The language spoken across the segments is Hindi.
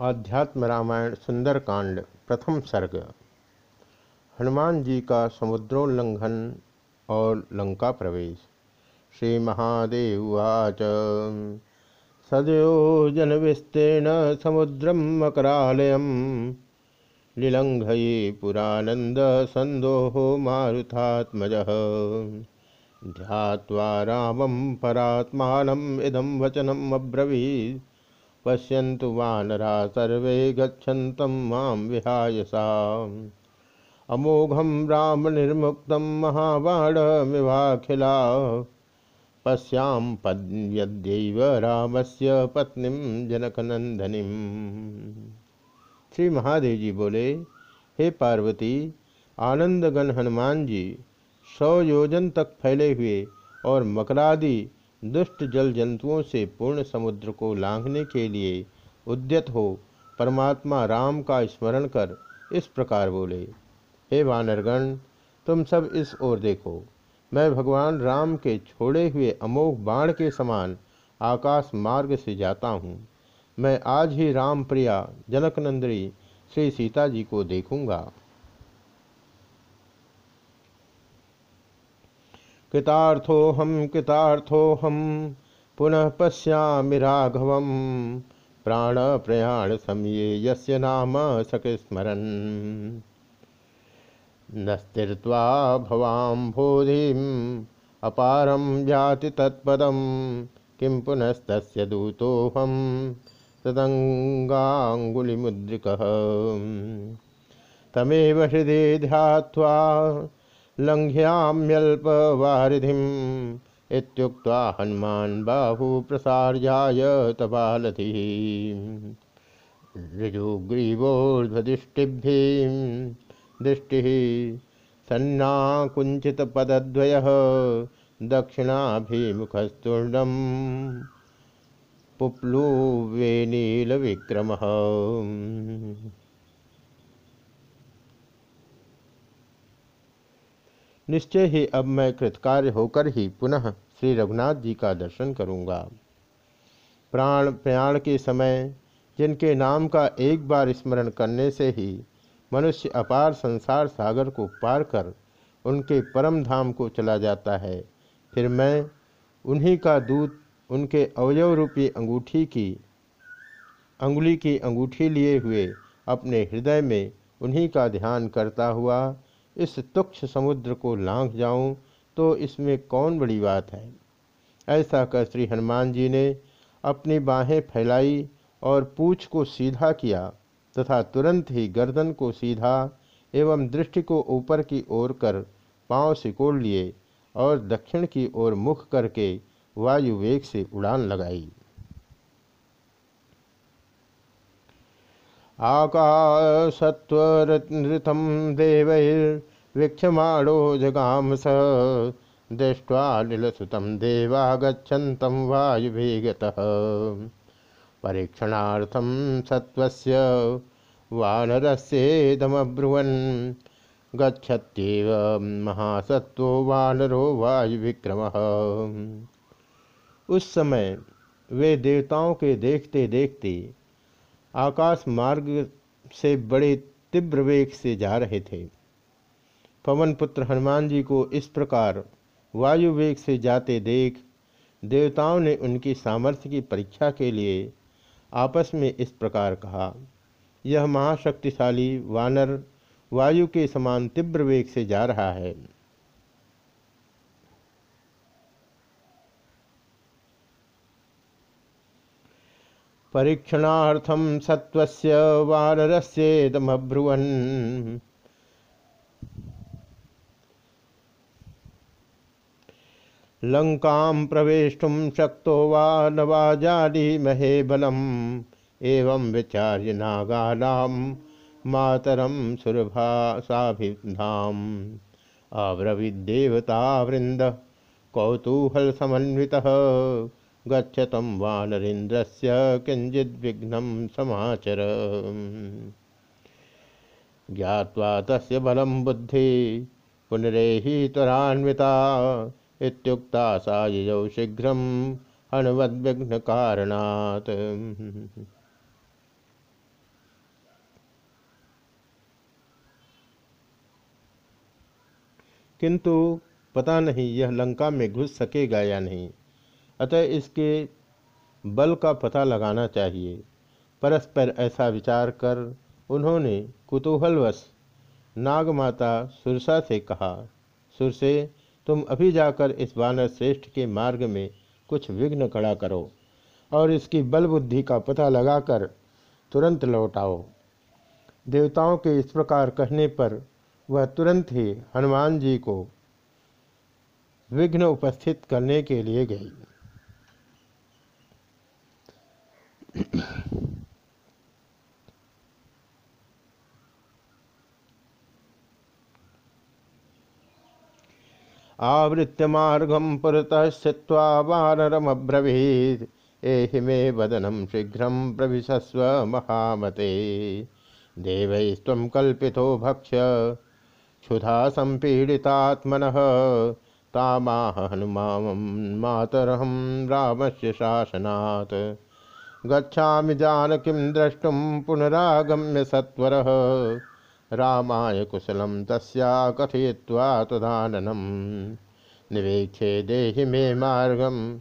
आध्यात्म रामायण सुंदरकांड, प्रथम सर्ग। हनुमान जी का समुद्रोल्लंघन और लंका प्रवेश। श्री महादेवाच जन विस्तीर्ण समुद्रम मकरालय। लिलंघये पुरानंद संदोहो मारुथात्मज। ध्यात्वा रामं परात्मानम् इदं वचनम् अब्रवीत्। पश्यन्तु वानरा सर्वे गच्छन्तं माँ विहायसा अमोघं रामनिर्मुक्तं महाबाणमिवाखिला। पश्यां पद्यद्यैव रामस्य पत्नीं जनकनंदनीम। श्री महादेव जी बोले, हे पार्वती आनंदगन हनुमान जी, सौ योजन तक फैले हुए और मकरादि दुष्ट जल जंतुओं से पूर्ण समुद्र को लांघने के लिए उद्यत हो, परमात्मा राम का स्मरण कर इस प्रकार बोले, हे वानरगण, तुम सब इस ओर देखो। मैं भगवान राम के छोड़े हुए अमोघ बाण के समान आकाश मार्ग से जाता हूँ। मैं आज ही राम प्रिया जनकनंदरी श्री सीता जी को देखूँगा। कृतार्थोहम कृतार्थोहम पुनः पश्यामि राघवम प्राण प्रयाण समये यस्य नाम सकृस्मरन् नस्तीर्त्वा भवाम्भोधिम् अपारं याति तत्पदं किं पुनस्तस्य दूतोऽहं तदङ्गाङ्गुलिमुद्रिकः। तमेव हृदय ध्यात्वा लङ्घ्याम्यल्पवारिधिम् इत्युक्त्वा हनुमान् बाहु प्रसार्याय तपालधिः। ऋजुग्रीवोर्ध्वदृष्टिभिः दृष्टिः सन्नाकुञ्चितपदद्वयः दक्षिणाभिमुखस्तूर्णम् पुप्लुवे निश्चय ही अब मैं कृतकार्य होकर ही पुनः श्री रघुनाथ जी का दर्शन करूँगा। प्राण प्रयाण के समय, जिनके नाम का एक बार स्मरण करने से ही मनुष्य अपार संसार सागर को पार कर उनके परम धाम को चला जाता है। फिर मैं उन्हीं का दूत, उनके अवयव रूपी अंगूठी की, अंगुली की अंगूठी लिए हुए अपने हृदय में उन्हीं का ध्यान करता हुआ इस तुक्ष समुद्र को लांघ जाऊँ तो इसमें कौन बड़ी बात है? ऐसा कर श्री हनुमान जी ने अपनी बाहें फैलाई और पूछ को सीधा किया तथा तुरंत ही गर्दन को सीधा एवं दृष्टि को ऊपर की ओर कर पाँव सिकोड़ लिए और दक्षिण की ओर मुख करके वायु वेग से उड़ान लगाई। आकाशत्वृतं देवैर्वीक्षमाणो जगाम स। दृष्ट्वा नीलसुतं देवा गच्छन्तं वायुवेगतः। परीक्षणार्थं सत्त्वस्य वानरस्येदमब्रुवन्। गच्छत्येव महासत्वो वानरो वायुविक्रमः। उस समय वे देवताओं के देखते देखते आकाश मार्ग से बड़े तीव्र वेग से जा रहे थे। पवन पुत्र हनुमान जी को इस प्रकार वायु वेग से जाते देख देवताओं ने उनकी सामर्थ्य की परीक्षा के लिए आपस में इस प्रकार कहा, यह महाशक्तिशाली वानर वायु के समान तीव्र वेग से जा रहा है। परीक्षणार्थम सत्वस्य वानरस्येदमब्रुवन्। लंकां प्रवेष्टुं शक्तो वा न वा जानीमहे बलम्। एवं विचार्य नागानां मातरं सुरभासाभिधाम् अब्रवीद्देवतावृन्दः कौतूहलसमन्वितः। गच्छतं वानरेन्द्रस्य विघ्न समाचर। ज्ञावा तस् बल बुद्धि पुनरेहि त्वरान्विता इत्युक्ता शीघ्र ययौ कारण किंतु पता नहीं यह लंका में घुस सकेगा या नहीं। अतः इसके बल का पता लगाना चाहिए। परस्पर ऐसा विचार कर उन्होंने कुतूहलवश नागमाता सुरसा से कहा, सुरसे, तुम अभी जाकर इस वानर श्रेष्ठ के मार्ग में कुछ विघ्न खड़ा करो और इसकी बल बुद्धि का पता लगाकर तुरंत लौटाओ देवताओं के इस प्रकार कहने पर वह तुरंत ही हनुमान जी को विघ्न उपस्थित करने के लिए गई। आवृत्य मार्गम पुरतः स्थित्वा वानरमब्रवीत्। एहि मे वदनम शीघ्र प्रविशस्व महामते। देवैस्त्वं कल्पितो भक्ष्य, क्षुधा संपीडितात्मन। तामाह हनुमां मातरहं रामस्य शासनात्। गच्छामि जानकीं द्रष्टुं पुनरागम्य सत्वरः। रामाय कुशलं तस्या कथयित्वा तदाननं निवेक्षे देहि मे मार्गं।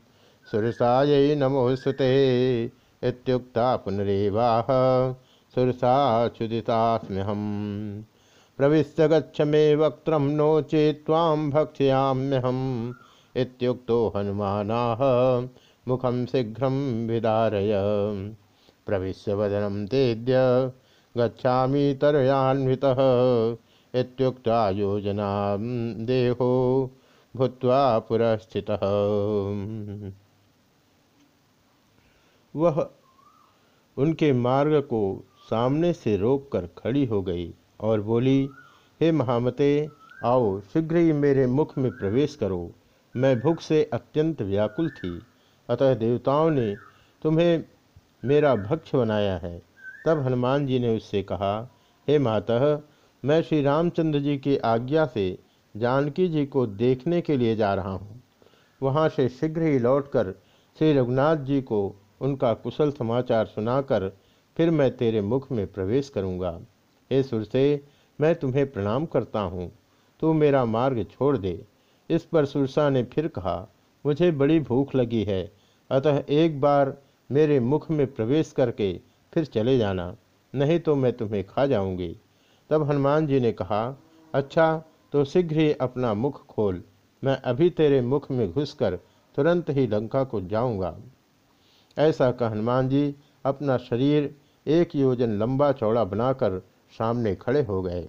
सुरसायै नमोस्तुते इत्युक्ता पुनरेवाह। सुरसाच्युदितास्म्यहम् प्रविश्य गच्छ मे वक्त्रं नो चेत् त्वां भक्ष्याम्यहम्। इत्युक्तो हनुमानाः। मुखं शीघ्र विदारय। प्रविश्य वदनं तेद्य, गच्छामि तरयान्वितः। योजना देहो भूत्वा पुरस्थितः। वह उनके मार्ग को सामने से रोककर खड़ी हो गई और बोली, हे महामते, आओ शीघ्र ही मेरे मुख में प्रवेश करो। मैं भूख से अत्यंत व्याकुल थी। अतः देवताओं ने तुम्हें मेरा भक्ष बनाया है। तब हनुमान जी ने उससे कहा, हे माता, मैं श्री रामचंद्र जी की आज्ञा से जानकी जी को देखने के लिए जा रहा हूँ। वहाँ से शीघ्र ही लौटकर श्री रघुनाथ जी को उनका कुशल समाचार सुनाकर फिर मैं तेरे मुख में प्रवेश करूँगा। हे सुरसे मैं तुम्हें प्रणाम करता हूँ। तू मेरा मार्ग छोड़ दे। इस पर सुरसा ने फिर कहा, मुझे बड़ी भूख लगी है। अतः एक बार मेरे मुख में प्रवेश करके फिर चले जाना, नहीं तो मैं तुम्हें खा जाऊँगी। तब हनुमान जी ने कहा अच्छा तो शीघ्र ही अपना मुख खोल, मैं अभी तेरे मुख में घुसकर तुरंत ही लंका को जाऊँगा। ऐसा कह हनुमान जी अपना शरीर एक योजन लंबा चौड़ा बनाकर सामने खड़े हो गए।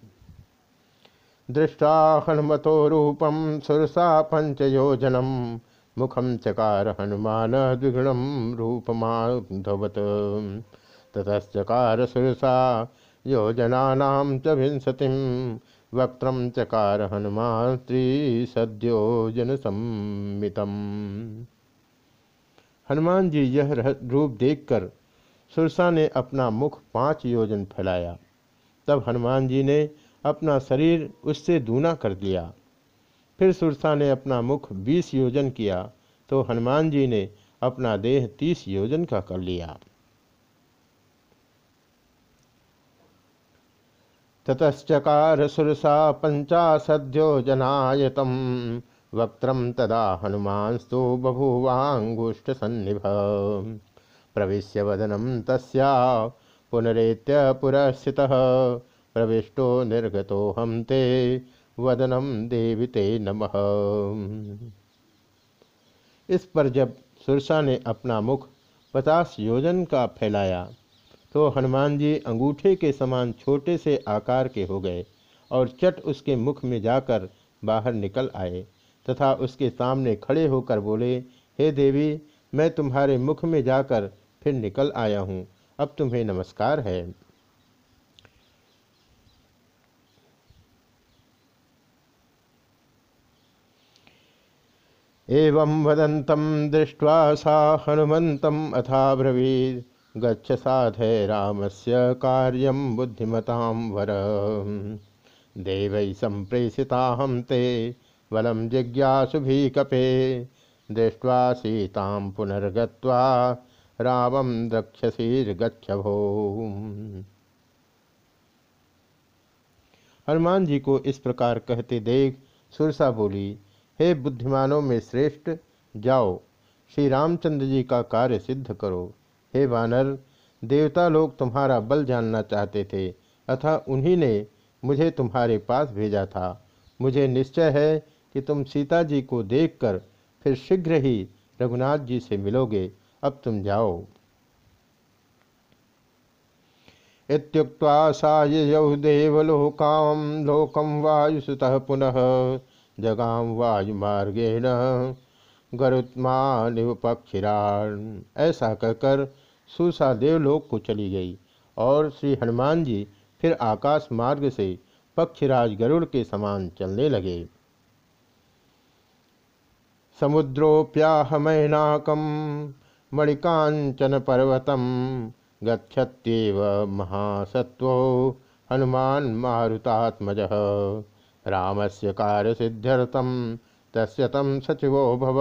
दृष्टा हनुमतो रूपम सुरसा पंच योजनम मुखम चकार हनुमान द्विगुणम रूपमाधवत। ततश्चकार सुरसा योजनानां च विंशतिं वक्त्रं चकार हनुमान त्रिसद्योजनसम्मितम् हनुमान जी यह रूप देखकर सुरसा ने अपना मुख पाँच योजन फैलाया। तब हनुमान जी ने अपना शरीर उससे दूना कर दिया। फिर सुरसा ने अपना मुख बीस योजन किया तो हनुमान जी ने अपना देह तीस योजन का कर लिया। ततश्चकार सुरसा पंचाशद्योजनायतम। वक्त्रम तदा हनुमान हनुमांस्तु बभूवांगुष्ठसन्निभ प्रवेश वदनम तस्या पुनरेत्य पुरस्थितः। प्रविष्टो निर्गतो हम ते वदनम देविते नमः। इस पर जब सुरसा ने अपना मुख पचास योजन का फैलाया तो हनुमान जी अंगूठे के समान छोटे से आकार के हो गए और चट उसके मुख में जाकर बाहर निकल आए तथा उसके सामने खड़े होकर बोले, हे देवी, मैं तुम्हारे मुख में जाकर फिर निकल आया हूँ। अब तुम्हें नमस्कार है। एवं वदंतम दृष्ट्वा सा हनुमंतम अथा ब्रवीद गच्छ साधय रामस्य कार्यं बुद्धिमतां वर। देवै सम्प्रेषिताहं ते वलं जिज्ञासुभिकपे दृष्ट्वा सीतां पुनर्गत्वा रामं द्रक्षसीर्गच्छ भो। हनुमान जी को इस प्रकार कहते देख सुरसा बोली हे बुद्धिमानों में श्रेष्ठ, जाओ श्री रामचंद्र जी का कार्य सिद्ध करो। हे वानर देवता लोग तुम्हारा बल जानना चाहते थे अतः उन्हीं ने मुझे तुम्हारे पास भेजा था। मुझे निश्चय है कि तुम सीता जी को देखकर फिर शीघ्र ही रघुनाथ जी से मिलोगे। अब तुम जाओ। इत्युक्त्वा साययौ देवलोकां लोकं वायुसुतः पुनः जगाम वायुमार्गेण गरुत्मानिव पक्षिराण। ऐसा कहकर सुसा देवलोक को चली गई और श्री हनुमान जी फिर आकाश मार्ग से पक्षराज गरुड़ के समान चलने लगे। समुद्रोप्याहमैनाकम मणिकांचन पर्वतम गच्छत्येव महासत्व हनुमान मारुतात्मज। रामस्य कार्यसिद्ध्यर्थम तस्य तम सचिवो भव।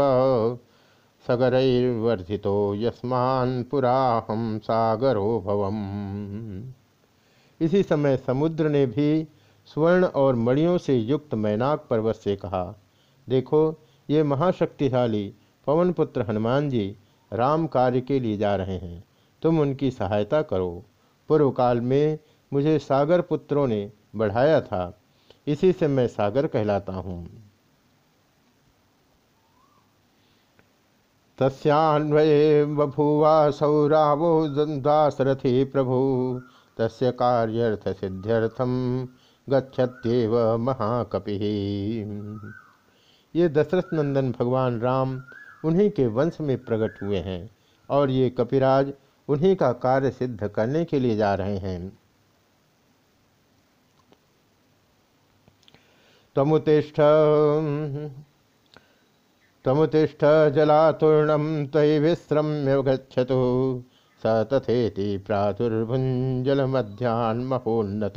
सगरैर्वर्धितो यस्मान पुराहम सागरो भवम। इसी समय समुद्र ने भी स्वर्ण और मणियों से युक्त मैनाक पर्वत से कहा, देखो, ये महाशक्तिशाली पवन पुत्र हनुमान जी राम कार्य के लिए जा रहे हैं। तुम उनकी सहायता करो। पूर्व काल में मुझे सागर पुत्रों ने बढ़ाया था। इसी से मैं सागर कहलाता हूँ। तस्न्वये बभूवा सौरावो दासरथी प्रभु, तस्य कार्यर्थ सिद्ध्यर्थम गच्छत्येव महाकपि। ये दशरथ नंदन भगवान राम उन्हीं के वंश में प्रकट हुए हैं और ये कपिराज उन्हीं का कार्य सिद्ध करने के लिए जा रहे हैं। तमुतिष्ठ। तमुतिष्ठ जलातूर्णम तय विश्रम्य गच्छतु। स तथेति प्रातुर्भुञ्जलमध्यान्महोन्नत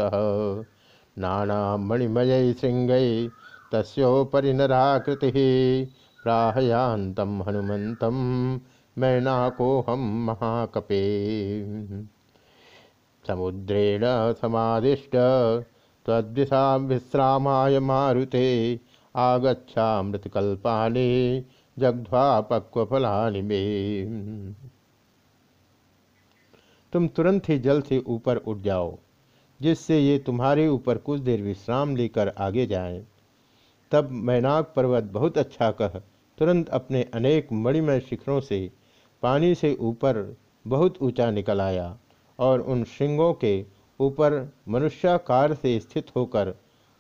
नानामणिमयै शृङ्गै तस्योपरि नराकृतिः। प्राहयान्तं हनुमन्तं मैनाकोऽहं महाकपे। समुद्रेण समादिष्ट तद्दिशा विश्रामाय मारुते आगच्छामृतकल्पानि जग्ध्वा पक्वफलानि मे तुम तुरंत ही जल से ऊपर उठ जाओ, जिससे ये तुम्हारे ऊपर कुछ देर विश्राम लेकर आगे जाएँ। तब मैनाक पर्वत बहुत अच्छा कह, तुरंत अपने अनेक मणिमय शिखरों से, पानी से ऊपर बहुत ऊँचा निकल आया, और उन श्रृंगों के ऊपर मनुष्याकार से स्थित होकर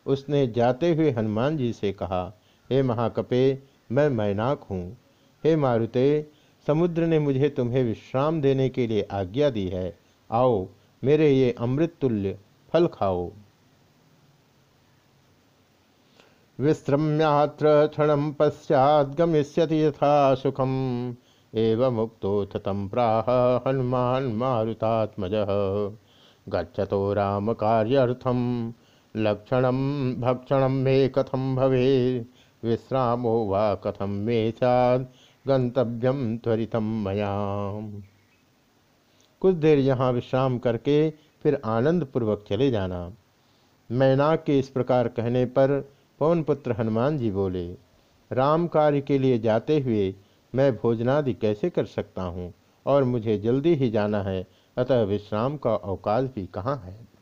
उसने जाते हुए हनुमान जी से कहा, हे महाकपे, मैं मैनाक हूँ। हे मारुते, समुद्र ने मुझे तुम्हें विश्राम देने के लिए आज्ञा दी है। आओ, मेरे ये अमृत तुल्य फल खाओ। विश्रम्यात्र क्षण पश्चात गमिष्यति यथा सुखम। एवं मुक्तो तम प्राह हनुमान मारुतात्मज। गच्छतो राम कार्यर्थम लक्षण भक्षण मे कथम भवे विश्रामो वा कथम मे सैद गंतव्यम त्वरितम मया। कुछ देर यहाँ विश्राम करके फिर आनंद पूर्वक चले जाना। मैनाक के इस प्रकार कहने पर पवन पुत्र हनुमान जी बोले, राम कार्य के लिए जाते हुए मैं भोजनादि कैसे कर सकता हूँ? और मुझे जल्दी ही जाना है। अतः विश्राम का अवकाश भी कहाँ है?